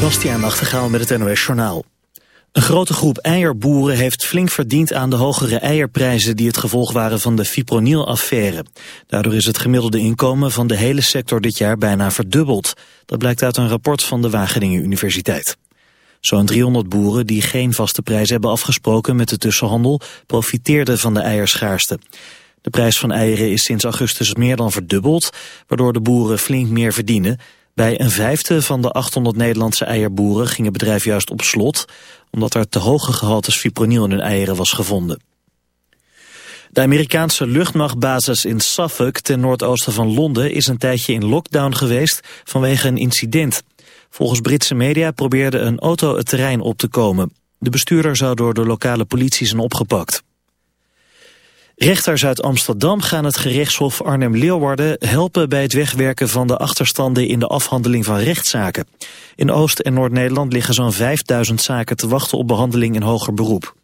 Bastiaan Nachtegaal met het NOS Journaal. Een grote groep eierboeren heeft flink verdiend aan de hogere eierprijzen die het gevolg waren van de fipronil-affaire. Daardoor is het gemiddelde inkomen van de hele sector dit jaar bijna verdubbeld. Dat blijkt uit een rapport van de Wageningen Universiteit. Zo'n 300 boeren die geen vaste prijs hebben afgesproken met de tussenhandel profiteerden van de eierschaarste. De prijs van eieren is sinds augustus meer dan verdubbeld, waardoor de boeren flink meer verdienen. Bij een vijfde van de 800 Nederlandse eierboeren ging het bedrijf juist op slot, omdat er te hoge gehaltes fipronil in hun eieren was gevonden. De Amerikaanse luchtmachtbasis in Suffolk ten noordoosten van Londen is een tijdje in lockdown geweest vanwege een incident. Volgens Britse media probeerde een auto het terrein op te komen. De bestuurder zou door de lokale politie zijn opgepakt. Rechters uit Amsterdam gaan het gerechtshof Arnhem-Leeuwarden helpen bij het wegwerken van de achterstanden in de afhandeling van rechtszaken. In Oost- en Noord-Nederland liggen zo'n 5000 zaken te wachten op behandeling in hoger beroep.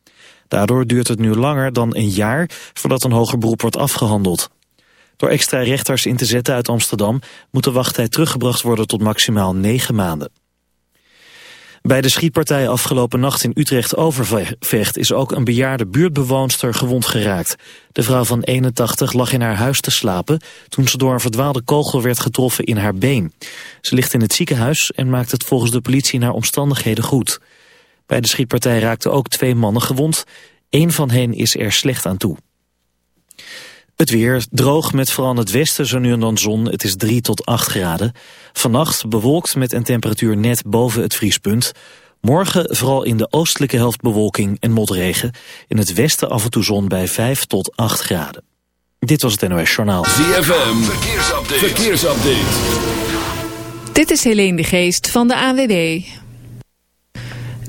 Daardoor duurt het nu langer dan een jaar voordat een hoger beroep wordt afgehandeld. Door extra rechters in te zetten uit Amsterdam moet de wachttijd teruggebracht worden tot maximaal negen maanden. Bij de schietpartij afgelopen nacht in Utrecht Overvecht is ook een bejaarde buurtbewoonster gewond geraakt. De vrouw van 81 lag in haar huis te slapen toen ze door een verdwaalde kogel werd getroffen in haar been. Ze ligt in het ziekenhuis en maakt het volgens de politie naar omstandigheden goed. Bij de schietpartij raakten ook twee mannen gewond. Eén van hen is er slecht aan toe. Het weer droog met vooral in het westen zo nu en dan zon. Het is 3 tot 8 graden. Vannacht bewolkt met een temperatuur net boven het vriespunt. Morgen vooral in de oostelijke helft bewolking en motregen. In het westen af en toe zon bij 5 tot 8 graden. Dit was het NOS Journaal. ZFM, verkeersupdate. verkeersupdate. Dit is Helene de Geest van de AWB.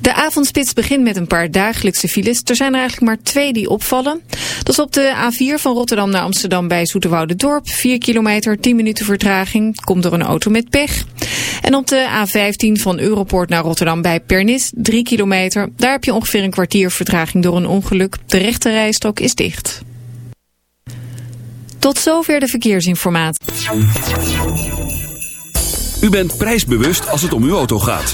De avondspits begint met een paar dagelijkse files. Er zijn er eigenlijk maar twee die opvallen. Dat is op de A4 van Rotterdam naar Amsterdam bij Dorp. 4 kilometer, 10 minuten vertraging. Komt door een auto met pech. En op de A15 van Europoort naar Rotterdam bij Pernis. 3 kilometer. Daar heb je ongeveer een kwartier vertraging door een ongeluk. De rechte rijstok is dicht. Tot zover de verkeersinformatie. U bent prijsbewust als het om uw auto gaat.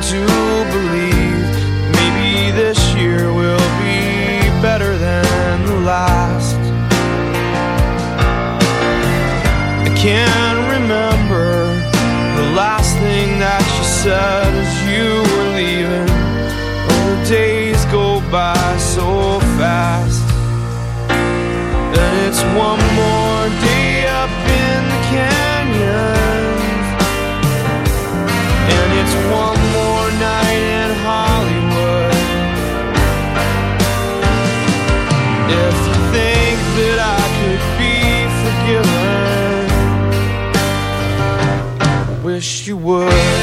to believe. you would.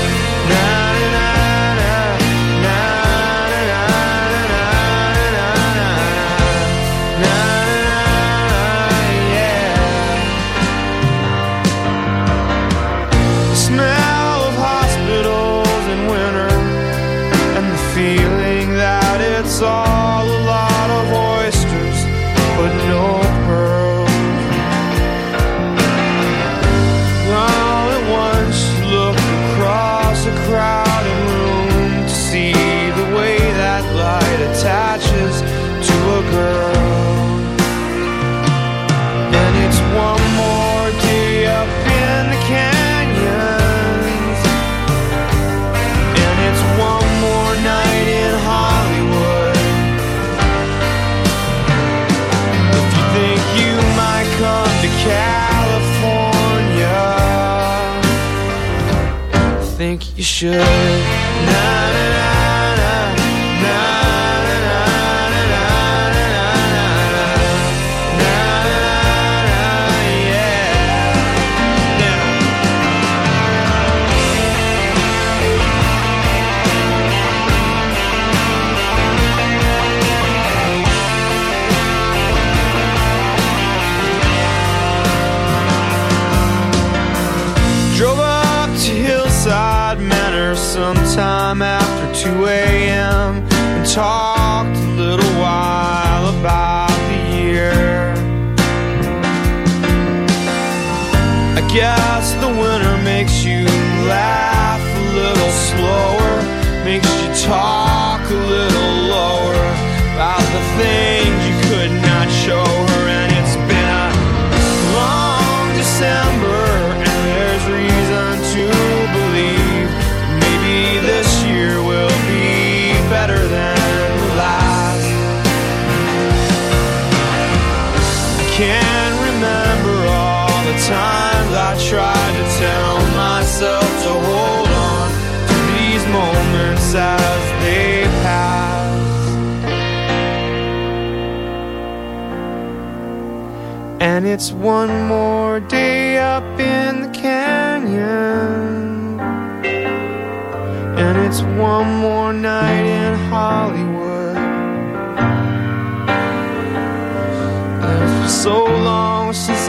should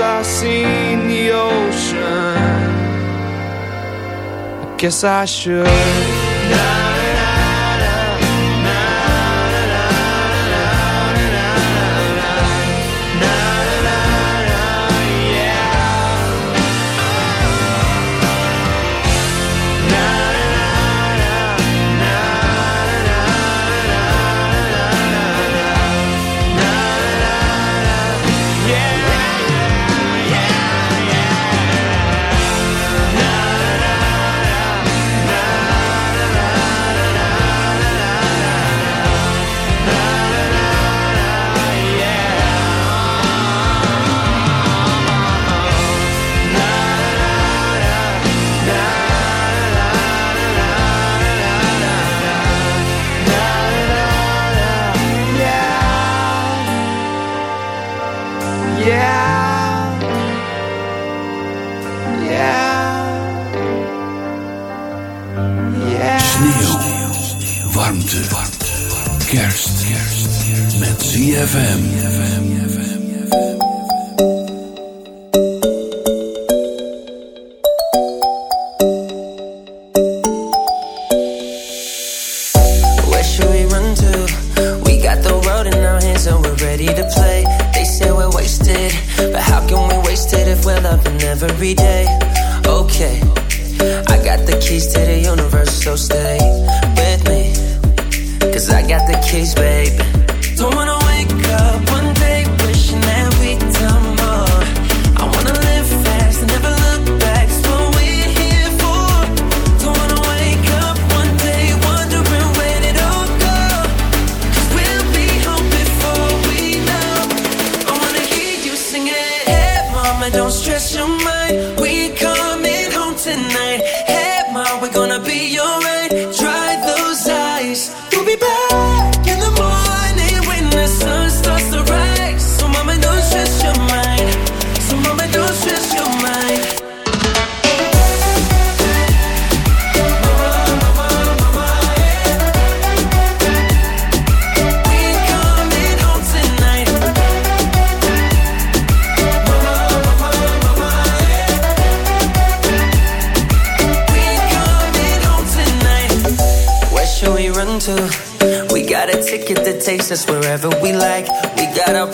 I've seen the ocean? I guess I should. ZFM.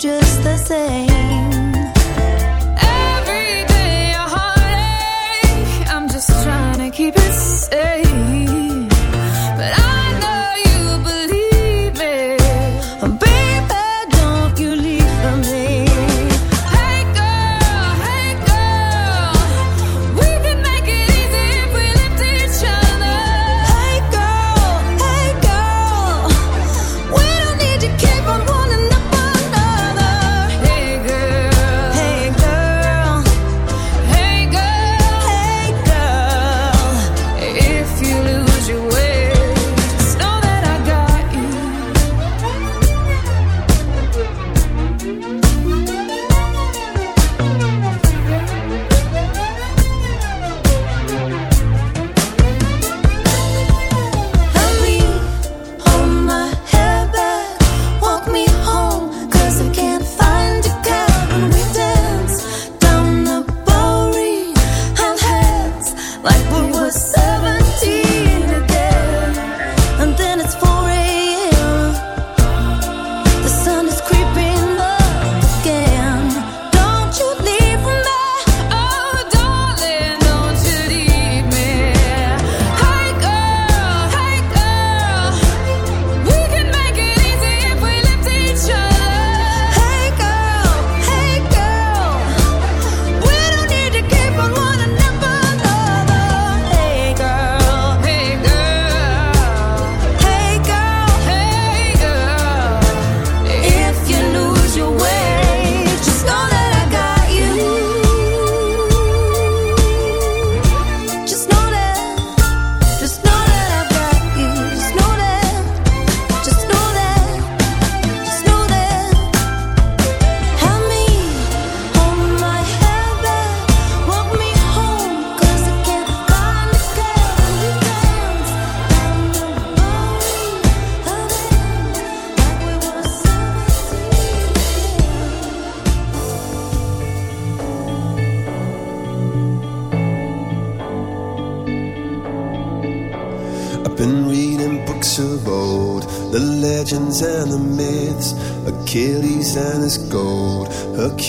Just the same.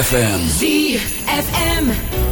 ZFM. ZFM.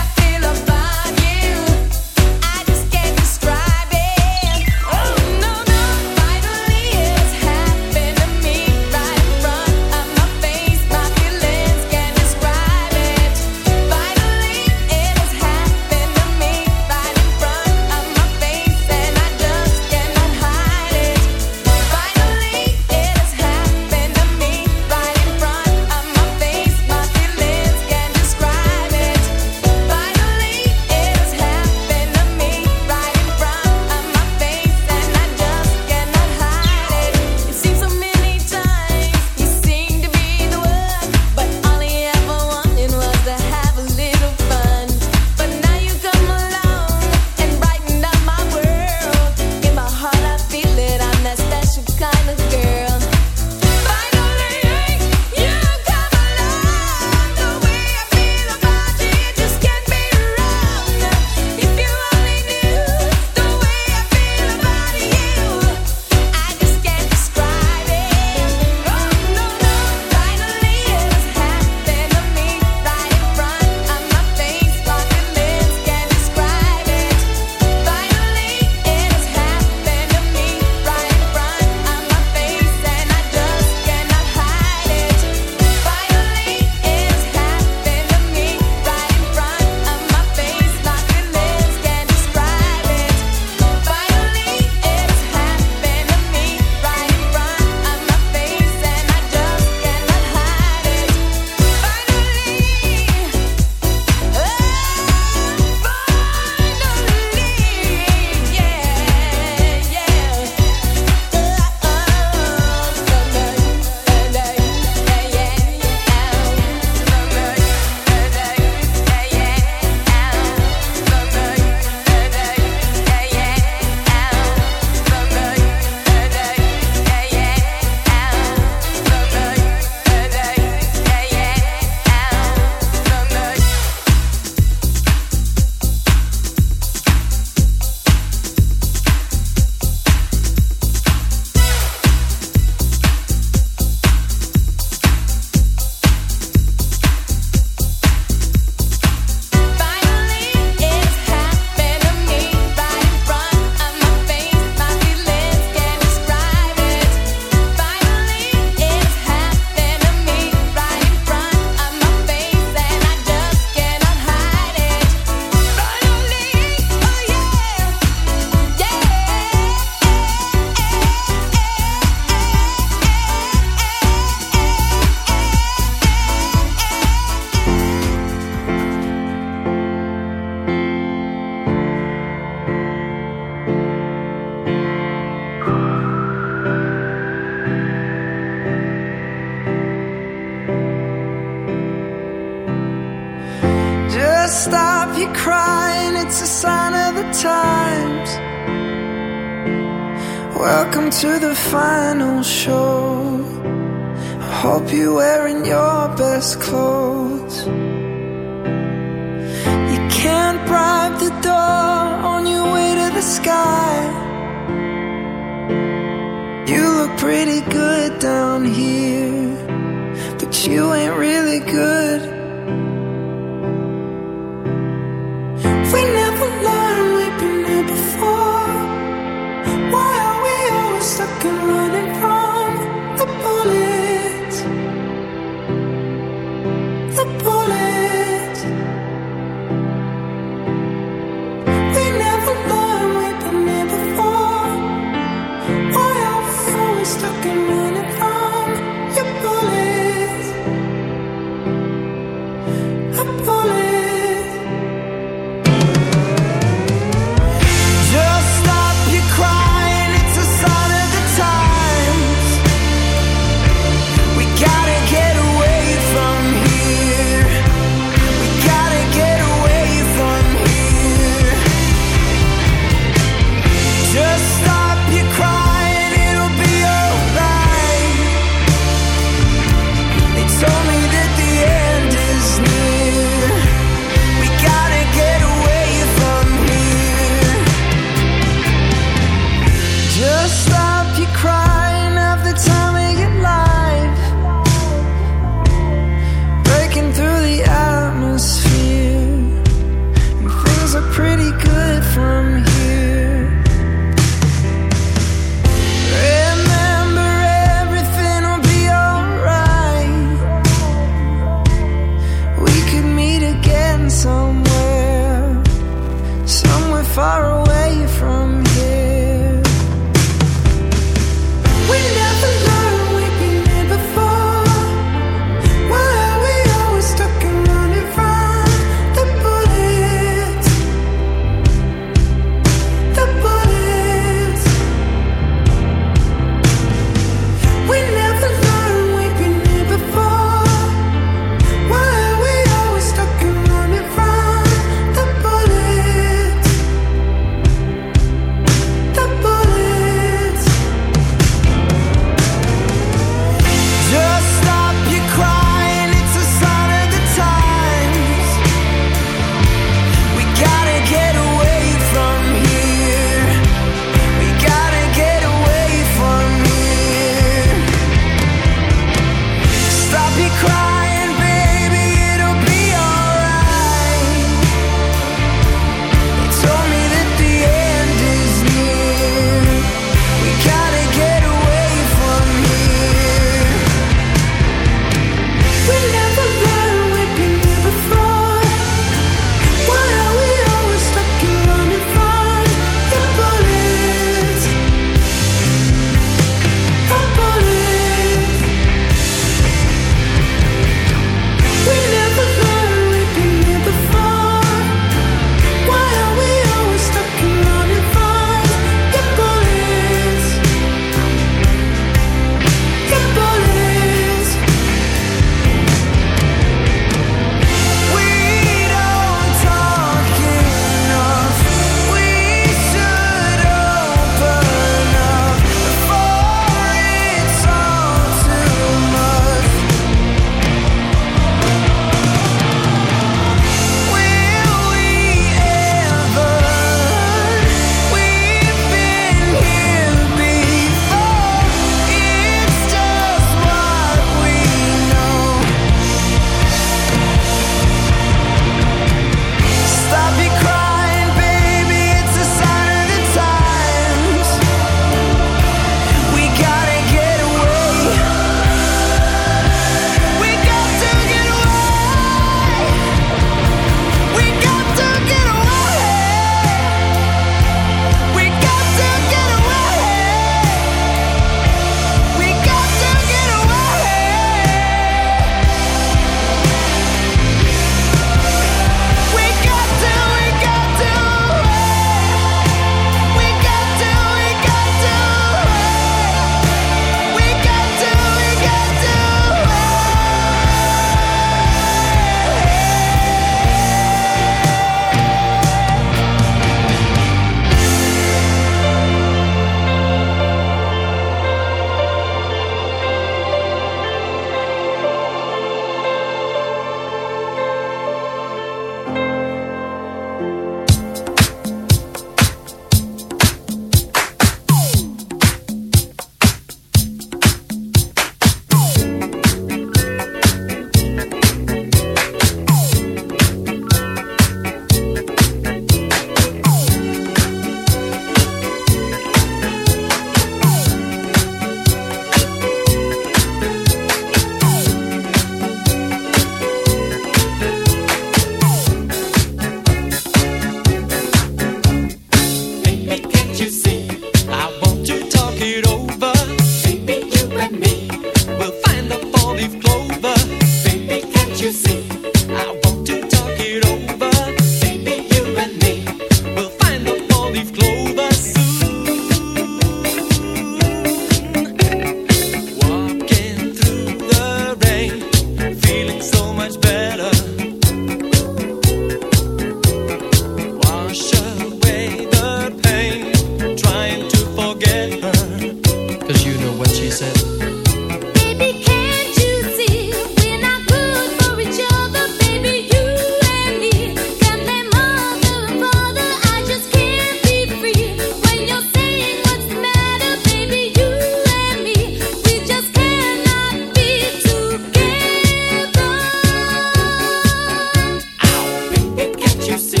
you see